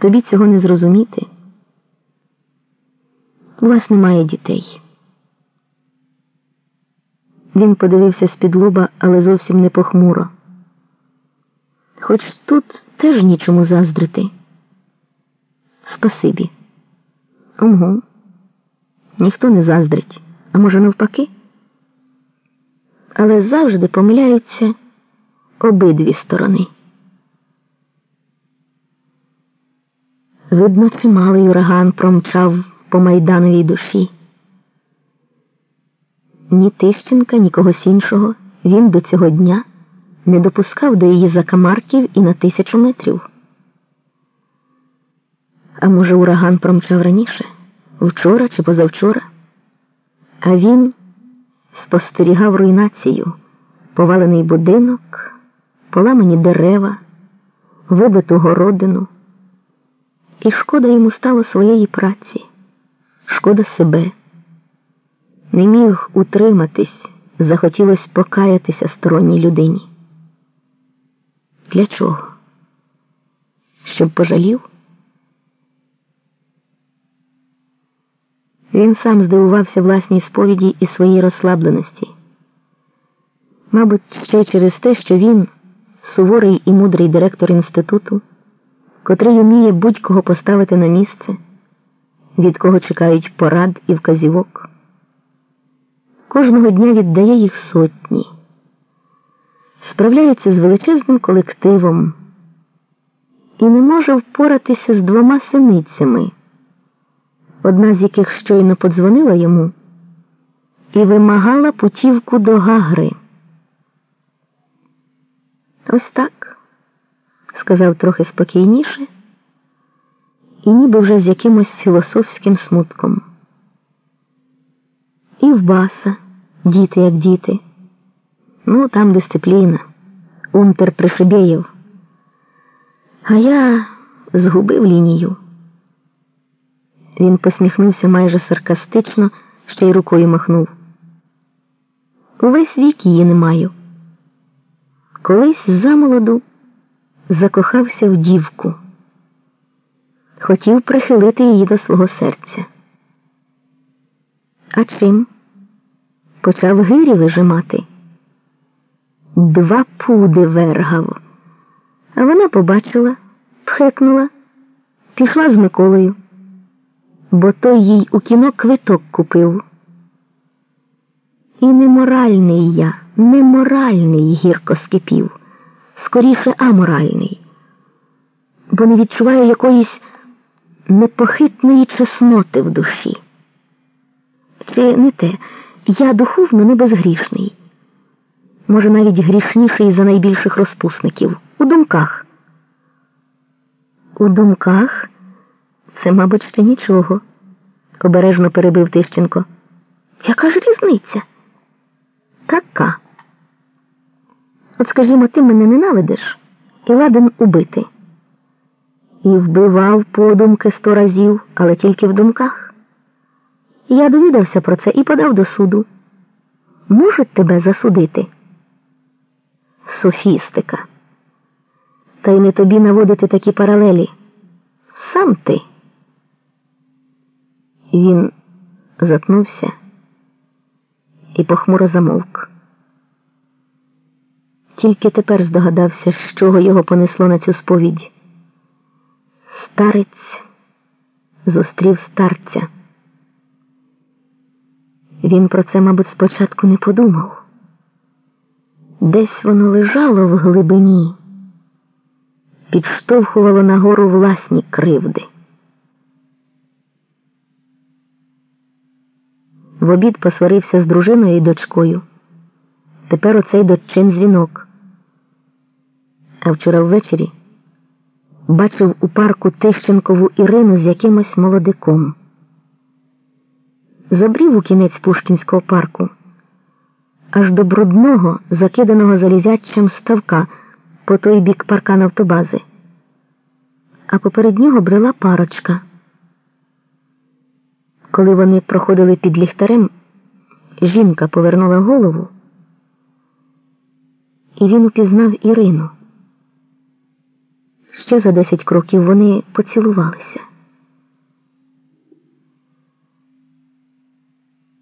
Тобі цього не зрозуміти. У вас немає дітей. Він подивився з-під лоба, але зовсім не похмуро. Хоч тут теж нічому заздрити. Спасибі. Угу. Ніхто не заздрить, а може навпаки. Але завжди помиляються обидві сторони. Видно, чималий ураган промчав по майдановій душі. Ні Тищенка, ні когось іншого він до цього дня не допускав до її закамарків і на тисячу метрів. А може, ураган промчав раніше, вчора чи позавчора, а він спостерігав руйнацію, повалений будинок, поламані дерева, вибиту городину. І шкода йому стало своєї праці, шкода себе. Не міг утриматись, захотілось покаятися сторонній людині. Для чого? Щоб пожалів? Він сам здивувався власній сповіді і своїй розслабленості. Мабуть, ще через те, що він, суворий і мудрий директор інституту, котрий уміє будь-кого поставити на місце, від кого чекають порад і вказівок. Кожного дня віддає їх сотні, справляється з величезним колективом і не може впоратися з двома синицями, одна з яких щойно подзвонила йому і вимагала путівку до Гагри. Ось так, сказав трохи спокійніше і ніби вже з якимось філософським смутком. І в баса, діти як діти. Ну, там дисципліна, унтер Пришибєєв. А я згубив лінію. Він посміхнувся майже саркастично, ще й рукою махнув. Увесь вік її не маю. Колись замолоду закохався в дівку, хотів прихилити її до свого серця. А чим? Почав гирі вижимати. Два пуди вергав. А вона побачила, пхекнула, пішла з Миколою, бо той їй у кіно квиток купив. І неморальний я, неморальний гірко скипів, скоріше аморальний, бо не відчуваю якоїсь непохитної чесноти в душі. Чи не те, я духовно не безгрішний, може, навіть грішніший за найбільших розпусників у думках. У думках це, мабуть, ще нічого, обережно перебив Тищенко. Яка ж різниця? Така. От, скажімо, ти мене ненавидиш і ладен убити. І вбивав подумки сто разів, але тільки в думках. Я довідався про це і подав до суду. Можуть тебе засудити? Софістика. Та й не тобі наводити такі паралелі. Сам ти. Він затнувся і похмуро замовк. Тільки тепер здогадався, з чого його понесло на цю сповідь. Старець зустрів старця. Він про це, мабуть, спочатку не подумав. Десь воно лежало в глибині, підштовхувало нагору власні кривди. В обід посварився з дружиною і дочкою. Тепер оцей доччин дзвінок. А вчора ввечері бачив у парку Тищенкову Ірину з якимось молодиком. Забрів у кінець Пушкінського парку, аж до брудного, закиданого залізячим ставка по той бік парка нафтобази. А поперед нього брела парочка. Коли вони проходили під ліхтарем, жінка повернула голову, і він упізнав Ірину. Ще за десять кроків вони поцілувалися.